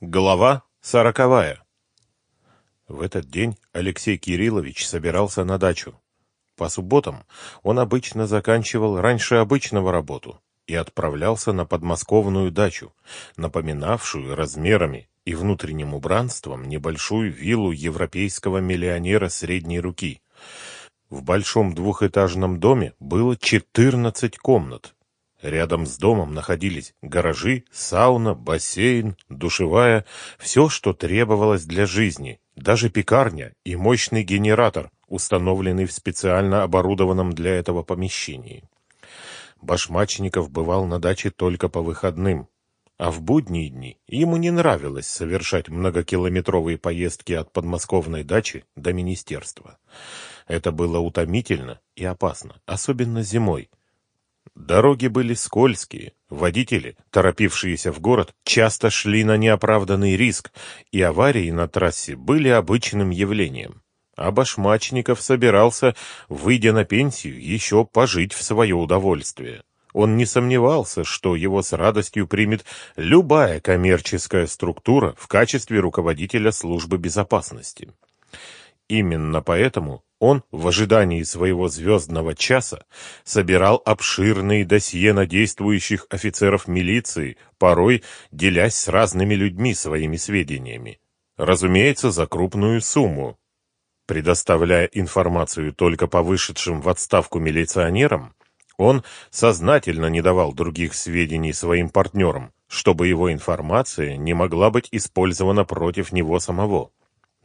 Глава сороковая. В этот день Алексей Кириллович собирался на дачу. По субботам он обычно заканчивал раньше обычного работу и отправлялся на подмосковную дачу, напоминавшую размерами и внутренним убранством небольшую виллу европейского миллионера средней руки. В большом двухэтажном доме было 14 комнат, Рядом с домом находились гаражи, сауна, бассейн, душевая, все, что требовалось для жизни, даже пекарня и мощный генератор, установленный в специально оборудованном для этого помещении. Башмачников бывал на даче только по выходным, а в будние дни ему не нравилось совершать многокилометровые поездки от подмосковной дачи до министерства. Это было утомительно и опасно, особенно зимой, Дороги были скользкие, водители, торопившиеся в город, часто шли на неоправданный риск, и аварии на трассе были обычным явлением. А Башмачников собирался, выйдя на пенсию, еще пожить в свое удовольствие. Он не сомневался, что его с радостью примет любая коммерческая структура в качестве руководителя службы безопасности. Именно поэтому он, в ожидании своего звездного часа, собирал обширные досье на действующих офицеров милиции, порой делясь с разными людьми своими сведениями. Разумеется, за крупную сумму. Предоставляя информацию только по вышедшим в отставку милиционерам, он сознательно не давал других сведений своим партнерам, чтобы его информация не могла быть использована против него самого.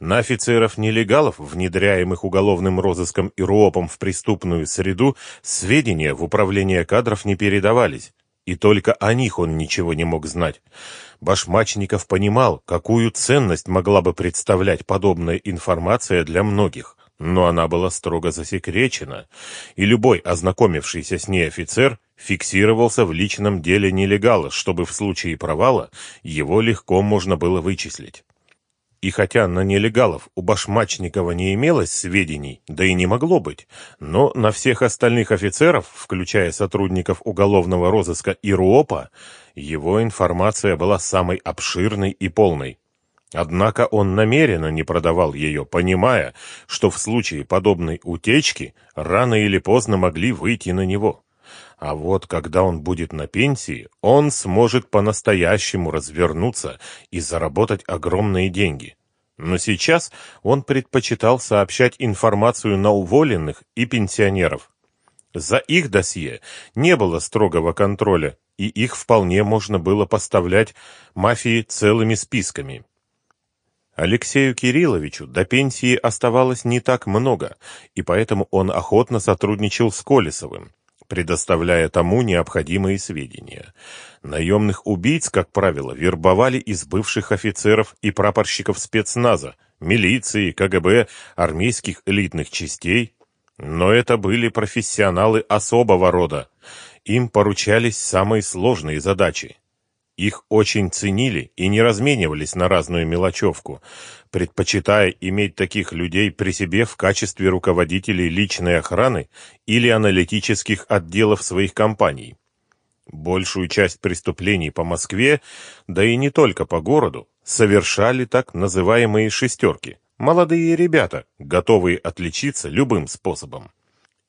На офицеров-нелегалов, внедряемых уголовным розыском и РУОПом в преступную среду, сведения в управление кадров не передавались, и только о них он ничего не мог знать. Башмачников понимал, какую ценность могла бы представлять подобная информация для многих, но она была строго засекречена, и любой ознакомившийся с ней офицер фиксировался в личном деле нелегала, чтобы в случае провала его легко можно было вычислить. И хотя на нелегалов у Башмачникова не имелось сведений, да и не могло быть, но на всех остальных офицеров, включая сотрудников уголовного розыска и РУОПа, его информация была самой обширной и полной. Однако он намеренно не продавал ее, понимая, что в случае подобной утечки рано или поздно могли выйти на него. А вот когда он будет на пенсии, он сможет по-настоящему развернуться и заработать огромные деньги. Но сейчас он предпочитал сообщать информацию на уволенных и пенсионеров. За их досье не было строгого контроля, и их вполне можно было поставлять мафии целыми списками. Алексею Кирилловичу до пенсии оставалось не так много, и поэтому он охотно сотрудничал с Колесовым предоставляя тому необходимые сведения. Наемных убийц, как правило, вербовали из бывших офицеров и прапорщиков спецназа, милиции, КГБ, армейских элитных частей. Но это были профессионалы особого рода. Им поручались самые сложные задачи. Их очень ценили и не разменивались на разную мелочевку, предпочитая иметь таких людей при себе в качестве руководителей личной охраны или аналитических отделов своих компаний. Большую часть преступлений по Москве, да и не только по городу, совершали так называемые «шестерки» – молодые ребята, готовые отличиться любым способом.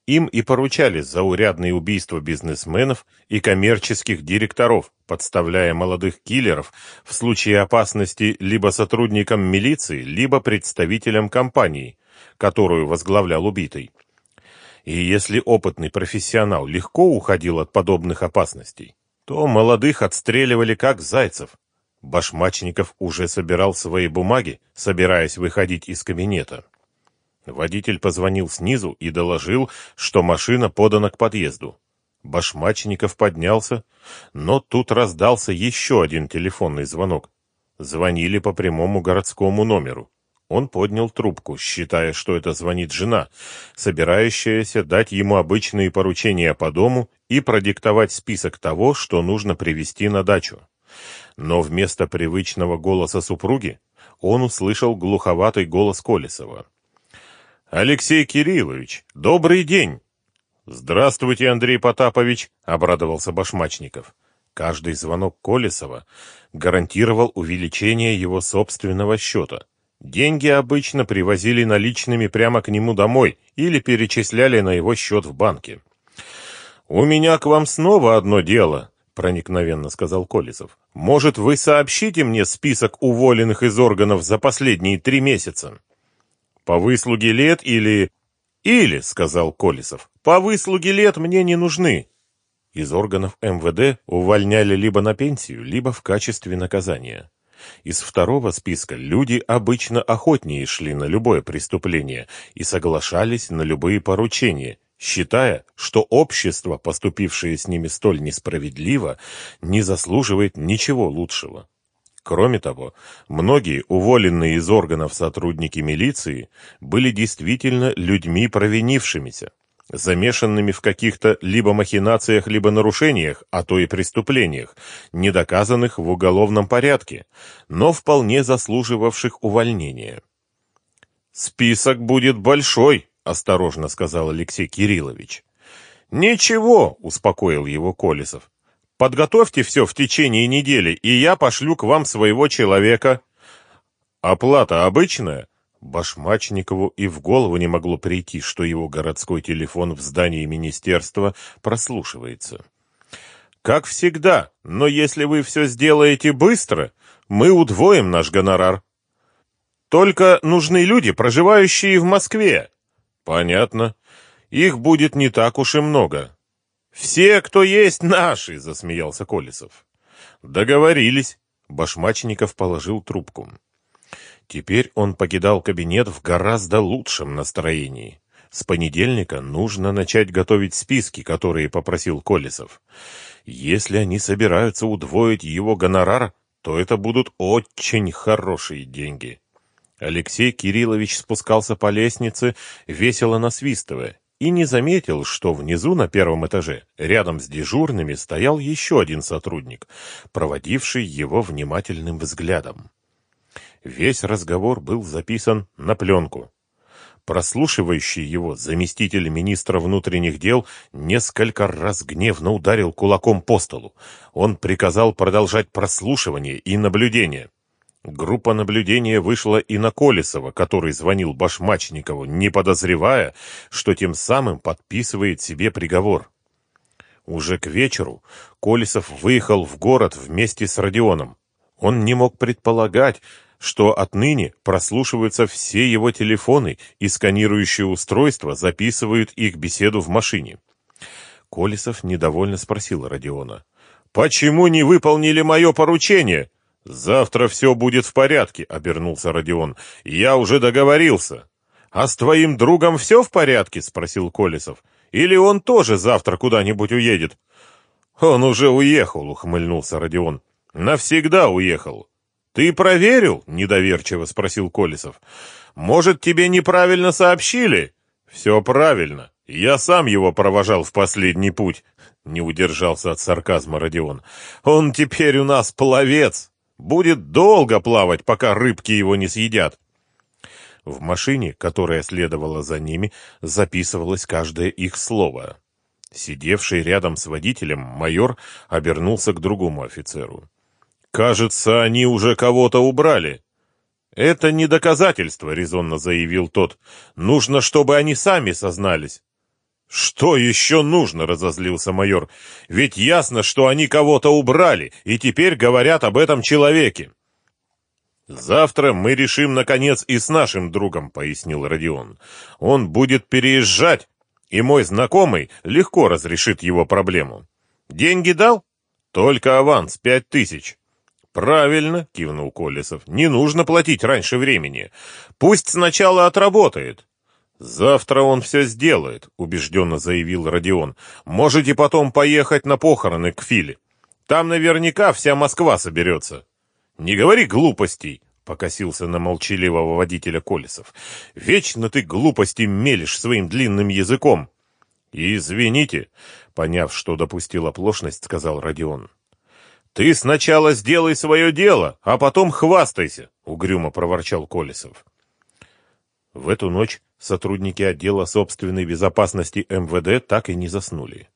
Им и поручали заурядные убийства бизнесменов и коммерческих директоров, подставляя молодых киллеров в случае опасности либо сотрудникам милиции, либо представителям компании, которую возглавлял убитый. И если опытный профессионал легко уходил от подобных опасностей, то молодых отстреливали как зайцев. Башмачников уже собирал свои бумаги, собираясь выходить из кабинета. Водитель позвонил снизу и доложил, что машина подана к подъезду. Башмачников поднялся, но тут раздался еще один телефонный звонок. Звонили по прямому городскому номеру. Он поднял трубку, считая, что это звонит жена, собирающаяся дать ему обычные поручения по дому и продиктовать список того, что нужно привезти на дачу. Но вместо привычного голоса супруги он услышал глуховатый голос Колесова. Алексей Кириллович, добрый день. Здравствуйте, Андрей Потапович, обрадовался Башмачников. Каждый звонок Колесова гарантировал увеличение его собственного счета. Деньги обычно привозили наличными прямо к нему домой или перечисляли на его счет в банке. «У меня к вам снова одно дело», — проникновенно сказал Колесов. «Может, вы сообщите мне список уволенных из органов за последние три месяца? По выслуге лет или...» «Или», — сказал Колесов, — «по выслуге лет мне не нужны. Из органов МВД увольняли либо на пенсию, либо в качестве наказания. Из второго списка люди обычно охотнее шли на любое преступление и соглашались на любые поручения, считая, что общество, поступившее с ними столь несправедливо, не заслуживает ничего лучшего. Кроме того, многие уволенные из органов сотрудники милиции были действительно людьми провинившимися замешанными в каких-то либо махинациях, либо нарушениях, а то и преступлениях, не доказанных в уголовном порядке, но вполне заслуживавших увольнения. «Список будет большой», — осторожно сказал Алексей Кириллович. «Ничего», — успокоил его Колесов. «Подготовьте все в течение недели, и я пошлю к вам своего человека». «Оплата обычная?» Башмачникову и в голову не могло прийти, что его городской телефон в здании министерства прослушивается. «Как всегда, но если вы все сделаете быстро, мы удвоим наш гонорар. Только нужны люди, проживающие в Москве». «Понятно. Их будет не так уж и много». «Все, кто есть, наши!» — засмеялся Колесов. «Договорились». Башмачников положил трубку. Теперь он покидал кабинет в гораздо лучшем настроении. С понедельника нужно начать готовить списки, которые попросил Колесов. Если они собираются удвоить его гонорар, то это будут очень хорошие деньги. Алексей Кириллович спускался по лестнице, весело насвистывая, и не заметил, что внизу на первом этаже, рядом с дежурными, стоял еще один сотрудник, проводивший его внимательным взглядом. Весь разговор был записан на пленку. Прослушивающий его заместитель министра внутренних дел несколько раз гневно ударил кулаком по столу. Он приказал продолжать прослушивание и наблюдение. Группа наблюдения вышла и на Колесова, который звонил Башмачникову, не подозревая, что тем самым подписывает себе приговор. Уже к вечеру Колесов выехал в город вместе с Родионом. Он не мог предполагать, что отныне прослушиваются все его телефоны и сканирующие устройства записывают их беседу в машине. Колесов недовольно спросил Родиона. «Почему не выполнили мое поручение?» «Завтра все будет в порядке», — обернулся Родион. «Я уже договорился». «А с твоим другом все в порядке?» — спросил Колесов. «Или он тоже завтра куда-нибудь уедет?» «Он уже уехал», — ухмыльнулся Родион. «Навсегда уехал. «Ты проверил?» — недоверчиво спросил Колесов. «Может, тебе неправильно сообщили?» «Все правильно. Я сам его провожал в последний путь», — не удержался от сарказма Родион. «Он теперь у нас пловец. Будет долго плавать, пока рыбки его не съедят». В машине, которая следовала за ними, записывалось каждое их слово. Сидевший рядом с водителем майор обернулся к другому офицеру. «Кажется, они уже кого-то убрали». «Это не доказательство», — резонно заявил тот. «Нужно, чтобы они сами сознались». «Что еще нужно?» — разозлился майор. «Ведь ясно, что они кого-то убрали, и теперь говорят об этом человеке». «Завтра мы решим, наконец, и с нашим другом», — пояснил Родион. «Он будет переезжать, и мой знакомый легко разрешит его проблему». «Деньги дал?» «Только аванс, пять тысяч». «Правильно», — кивнул Колесов, — «не нужно платить раньше времени. Пусть сначала отработает». «Завтра он все сделает», — убежденно заявил Родион. «Можете потом поехать на похороны к Филе. Там наверняка вся Москва соберется». «Не говори глупостей», — покосился на молчаливого водителя Колесов. «Вечно ты глупости мелешь своим длинным языком». «Извините», — поняв, что допустил оплошность, сказал Родион. «Ты сначала сделай свое дело, а потом хвастайся», — угрюмо проворчал Колесов. В эту ночь сотрудники отдела собственной безопасности МВД так и не заснули.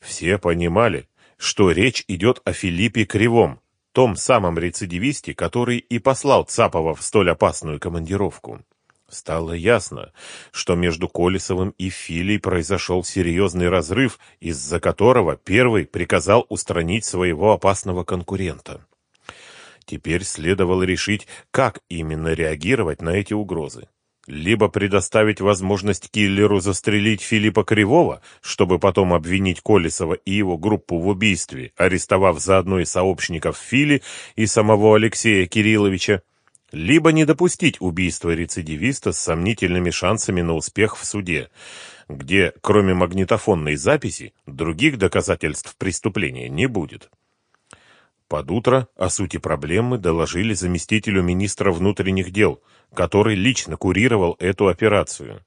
Все понимали, что речь идет о Филиппе Кривом, том самом рецидивисте, который и послал Цапова в столь опасную командировку. Стало ясно, что между Колесовым и Филей произошел серьезный разрыв, из-за которого первый приказал устранить своего опасного конкурента. Теперь следовало решить, как именно реагировать на эти угрозы. Либо предоставить возможность киллеру застрелить Филиппа Кривого, чтобы потом обвинить Колесова и его группу в убийстве, арестовав заодно и сообщников Фили и самого Алексея Кирилловича, либо не допустить убийства рецидивиста с сомнительными шансами на успех в суде, где, кроме магнитофонной записи, других доказательств преступления не будет. Под утро о сути проблемы доложили заместителю министра внутренних дел, который лично курировал эту операцию.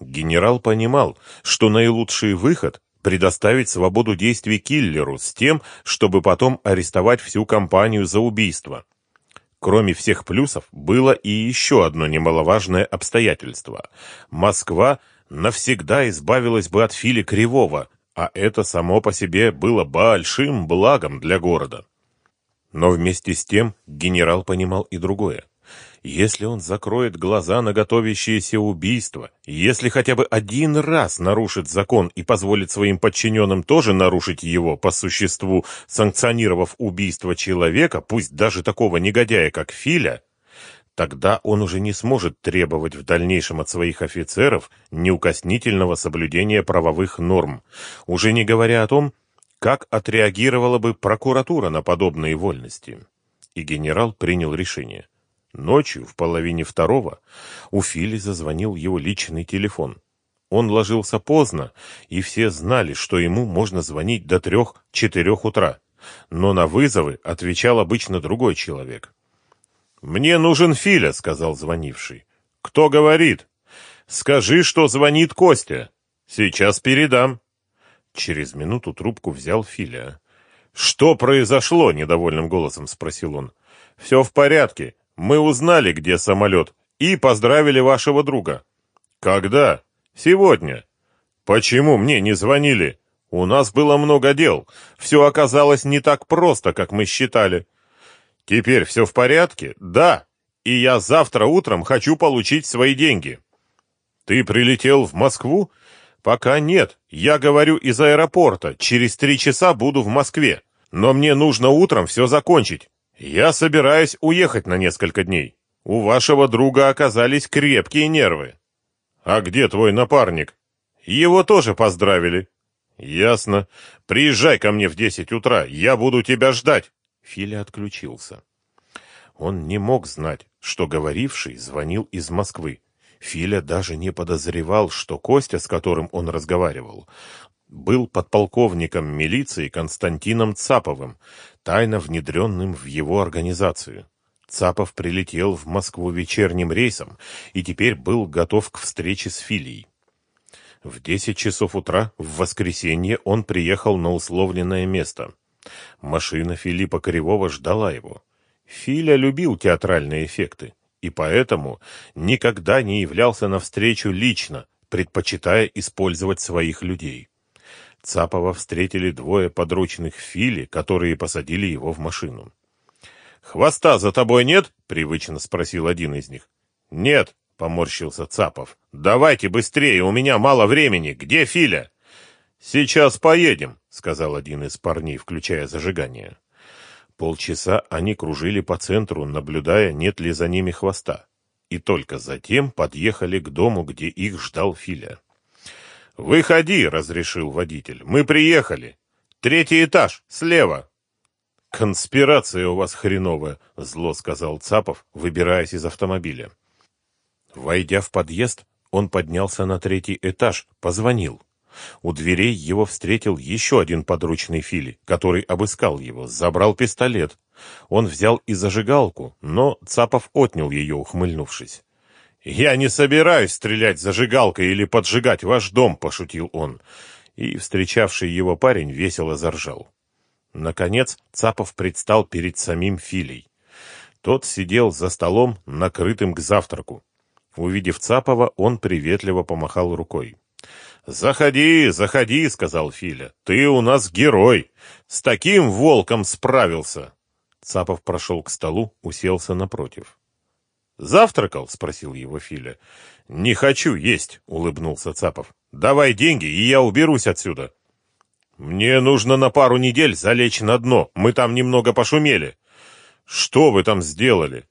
Генерал понимал, что наилучший выход – предоставить свободу действий киллеру с тем, чтобы потом арестовать всю компанию за убийство. Кроме всех плюсов, было и еще одно немаловажное обстоятельство. Москва навсегда избавилась бы от Фили Кривого, а это само по себе было большим благом для города. Но вместе с тем генерал понимал и другое. Если он закроет глаза на готовящееся убийство, если хотя бы один раз нарушит закон и позволит своим подчиненным тоже нарушить его по существу, санкционировав убийство человека, пусть даже такого негодяя, как Филя, тогда он уже не сможет требовать в дальнейшем от своих офицеров неукоснительного соблюдения правовых норм, уже не говоря о том, как отреагировала бы прокуратура на подобные вольности. И генерал принял решение. Ночью, в половине второго, у Фили зазвонил его личный телефон. Он ложился поздно, и все знали, что ему можно звонить до трех-четырех утра. Но на вызовы отвечал обычно другой человек. «Мне нужен Филя», — сказал звонивший. «Кто говорит?» «Скажи, что звонит Костя. Сейчас передам». Через минуту трубку взял Филя. «Что произошло?» — недовольным голосом спросил он. «Все в порядке. Мы узнали, где самолет, и поздравили вашего друга. Когда? Сегодня. Почему мне не звонили? У нас было много дел. Все оказалось не так просто, как мы считали. Теперь все в порядке? Да. И я завтра утром хочу получить свои деньги. Ты прилетел в Москву? Пока нет. Я говорю из аэропорта. Через три часа буду в Москве. Но мне нужно утром все закончить. «Я собираюсь уехать на несколько дней. У вашего друга оказались крепкие нервы». «А где твой напарник?» «Его тоже поздравили». «Ясно. Приезжай ко мне в десять утра, я буду тебя ждать». Филя отключился. Он не мог знать, что говоривший звонил из Москвы. Филя даже не подозревал, что Костя, с которым он разговаривал, был подполковником милиции Константином Цаповым, тайно внедренным в его организацию. Цапов прилетел в Москву вечерним рейсом и теперь был готов к встрече с Филией. В десять часов утра в воскресенье он приехал на условленное место. Машина Филиппа Кривого ждала его. Филя любил театральные эффекты и поэтому никогда не являлся навстречу лично, предпочитая использовать своих людей. Цапова встретили двое подручных Фили, которые посадили его в машину. «Хвоста за тобой нет?» — привычно спросил один из них. «Нет», — поморщился Цапов. «Давайте быстрее, у меня мало времени. Где Филя?» «Сейчас поедем», — сказал один из парней, включая зажигание. Полчаса они кружили по центру, наблюдая, нет ли за ними хвоста. И только затем подъехали к дому, где их ждал Филя. «Выходи», — разрешил водитель. «Мы приехали. Третий этаж, слева». «Конспирация у вас хреновая», — зло сказал Цапов, выбираясь из автомобиля. Войдя в подъезд, он поднялся на третий этаж, позвонил. У дверей его встретил еще один подручный Фили, который обыскал его, забрал пистолет. Он взял и зажигалку, но Цапов отнял ее, ухмыльнувшись. «Я не собираюсь стрелять зажигалкой или поджигать ваш дом», — пошутил он. И встречавший его парень весело заржал. Наконец Цапов предстал перед самим Филей. Тот сидел за столом, накрытым к завтраку. Увидев Цапова, он приветливо помахал рукой. «Заходи, заходи», — сказал Филя. «Ты у нас герой. С таким волком справился». Цапов прошел к столу, уселся напротив. «Завтракал?» — спросил его Филя. «Не хочу есть», — улыбнулся Цапов. «Давай деньги, и я уберусь отсюда». «Мне нужно на пару недель залечь на дно. Мы там немного пошумели». «Что вы там сделали?»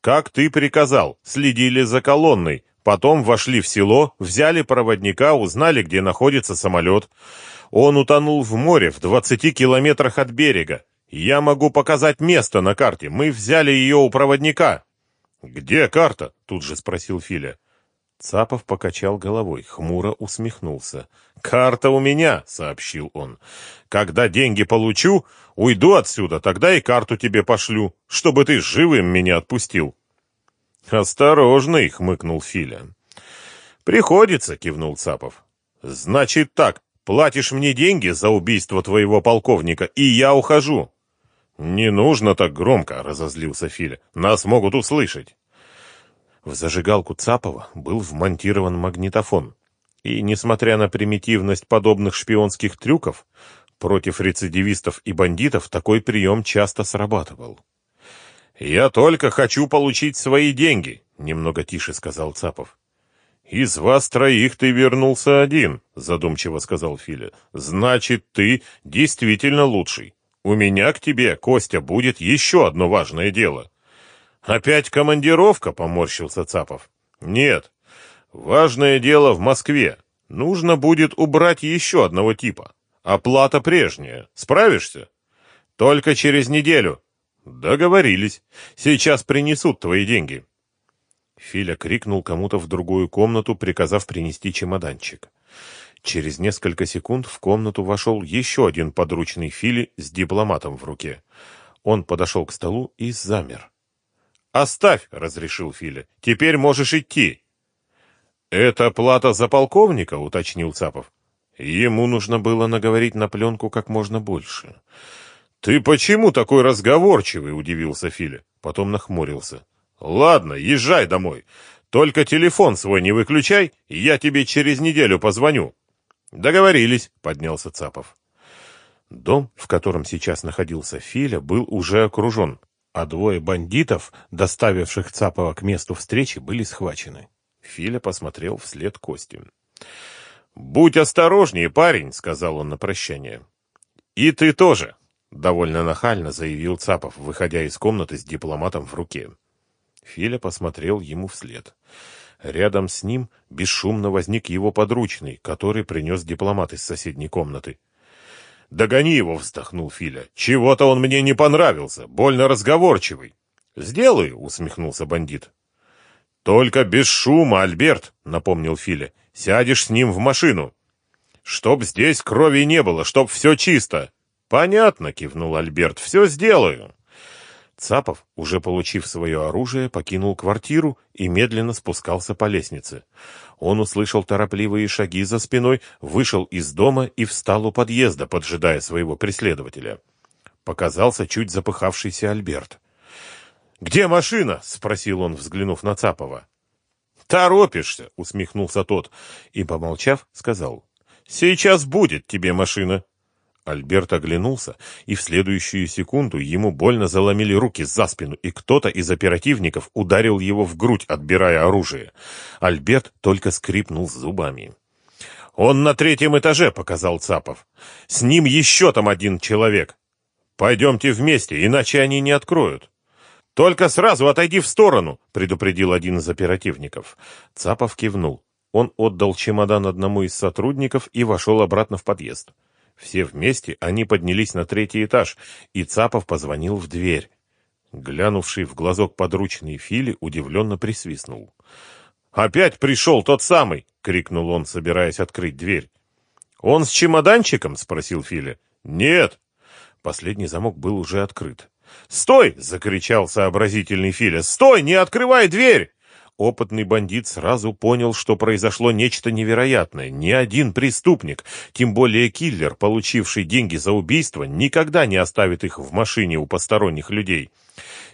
«Как ты приказал. Следили за колонной. Потом вошли в село, взяли проводника, узнали, где находится самолет. Он утонул в море в двадцати километрах от берега. Я могу показать место на карте. Мы взяли ее у проводника». «Где карта?» — тут же спросил Филя. Цапов покачал головой, хмуро усмехнулся. «Карта у меня», — сообщил он. «Когда деньги получу, уйду отсюда, тогда и карту тебе пошлю, чтобы ты живым меня отпустил». «Осторожный», — хмыкнул Филя. «Приходится», — кивнул Цапов. «Значит так, платишь мне деньги за убийство твоего полковника, и я ухожу». «Не нужно так громко», — разозлился Филя. «Нас могут услышать». В зажигалку Цапова был вмонтирован магнитофон. И, несмотря на примитивность подобных шпионских трюков, против рецидивистов и бандитов такой прием часто срабатывал. «Я только хочу получить свои деньги», — немного тише сказал Цапов. «Из вас троих ты вернулся один», — задумчиво сказал Филя. «Значит, ты действительно лучший. У меня к тебе, Костя, будет еще одно важное дело». «Опять командировка?» — поморщился Цапов. «Нет. Важное дело в Москве. Нужно будет убрать еще одного типа. Оплата прежняя. Справишься?» «Только через неделю». «Договорились. Сейчас принесут твои деньги». Филя крикнул кому-то в другую комнату, приказав принести чемоданчик. Через несколько секунд в комнату вошел еще один подручный Фили с дипломатом в руке. Он подошел к столу и замер. «Оставь», — разрешил Филя. «Теперь можешь идти». «Это плата за полковника?» — уточнил Цапов. Ему нужно было наговорить на пленку как можно больше. «Ты почему такой разговорчивый?» — удивился Филя. Потом нахмурился. «Ладно, езжай домой. Только телефон свой не выключай, я тебе через неделю позвоню». «Договорились», — поднялся Цапов. Дом, в котором сейчас находился Филя, был уже окружен а двое бандитов, доставивших Цапова к месту встречи, были схвачены. Филя посмотрел вслед Кости. «Будь осторожнее, парень», — сказал он на прощание. «И ты тоже», — довольно нахально заявил Цапов, выходя из комнаты с дипломатом в руке. Филя посмотрел ему вслед. Рядом с ним бесшумно возник его подручный, который принес дипломат из соседней комнаты. «Догони его!» — вздохнул Филя. «Чего-то он мне не понравился, больно разговорчивый». «Сделаю!» — усмехнулся бандит. «Только без шума, Альберт!» — напомнил Филя. «Сядешь с ним в машину!» «Чтоб здесь крови не было, чтоб все чисто!» «Понятно!» — кивнул Альберт. «Все сделаю!» Цапов, уже получив свое оружие, покинул квартиру и медленно спускался по лестнице. Он услышал торопливые шаги за спиной, вышел из дома и встал у подъезда, поджидая своего преследователя. Показался чуть запыхавшийся Альберт. «Где машина?» — спросил он, взглянув на Цапова. «Торопишься!» — усмехнулся тот и, помолчав, сказал. «Сейчас будет тебе машина!» Альберт оглянулся, и в следующую секунду ему больно заломили руки за спину, и кто-то из оперативников ударил его в грудь, отбирая оружие. Альберт только скрипнул зубами. «Он на третьем этаже», — показал Цапов. «С ним еще там один человек. Пойдемте вместе, иначе они не откроют». «Только сразу отойди в сторону», — предупредил один из оперативников. Цапов кивнул. Он отдал чемодан одному из сотрудников и вошел обратно в подъезд. Все вместе они поднялись на третий этаж, и Цапов позвонил в дверь. Глянувший в глазок подручный Фили удивленно присвистнул. «Опять пришел тот самый!» — крикнул он, собираясь открыть дверь. «Он с чемоданчиком?» — спросил Филя. «Нет!» Последний замок был уже открыт. «Стой!» — закричал сообразительный Филя. «Стой! Не открывай дверь!» Опытный бандит сразу понял, что произошло нечто невероятное. Ни один преступник, тем более киллер, получивший деньги за убийство, никогда не оставит их в машине у посторонних людей.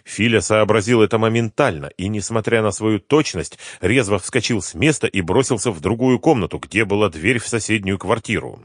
Филя сообразил это моментально и, несмотря на свою точность, резво вскочил с места и бросился в другую комнату, где была дверь в соседнюю квартиру.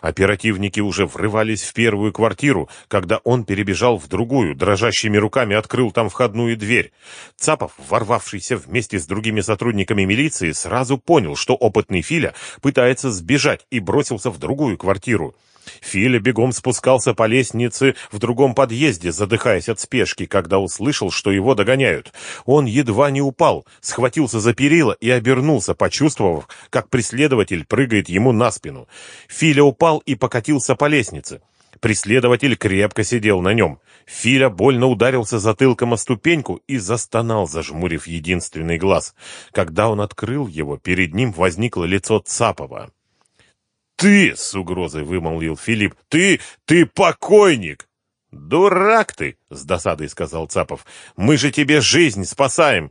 Оперативники уже врывались в первую квартиру, когда он перебежал в другую, дрожащими руками открыл там входную дверь. Цапов, ворвавшийся вместе с другими сотрудниками милиции, сразу понял, что опытный Филя пытается сбежать и бросился в другую квартиру. Филя бегом спускался по лестнице в другом подъезде, задыхаясь от спешки, когда услышал, что его догоняют. Он едва не упал, схватился за перила и обернулся, почувствовав, как преследователь прыгает ему на спину. Филя упал и покатился по лестнице. Преследователь крепко сидел на нем. Филя больно ударился затылком о ступеньку и застонал, зажмурив единственный глаз. Когда он открыл его, перед ним возникло лицо Цапова. «Ты!» — с угрозой вымолвил Филипп. «Ты! Ты покойник!» «Дурак ты!» — с досадой сказал Цапов. «Мы же тебе жизнь спасаем!»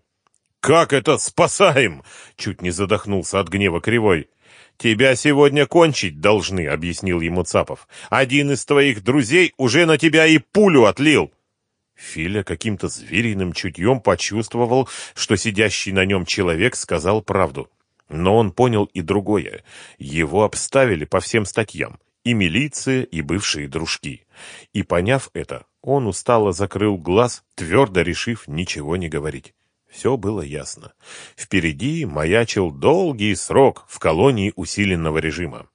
«Как это спасаем?» — чуть не задохнулся от гнева Кривой. «Тебя сегодня кончить должны», — объяснил ему Цапов. «Один из твоих друзей уже на тебя и пулю отлил». Филя каким-то звериным чутьем почувствовал, что сидящий на нем человек сказал правду. Но он понял и другое. Его обставили по всем статьям. И милиция, и бывшие дружки. И поняв это, он устало закрыл глаз, твердо решив ничего не говорить. Все было ясно. Впереди маячил долгий срок в колонии усиленного режима.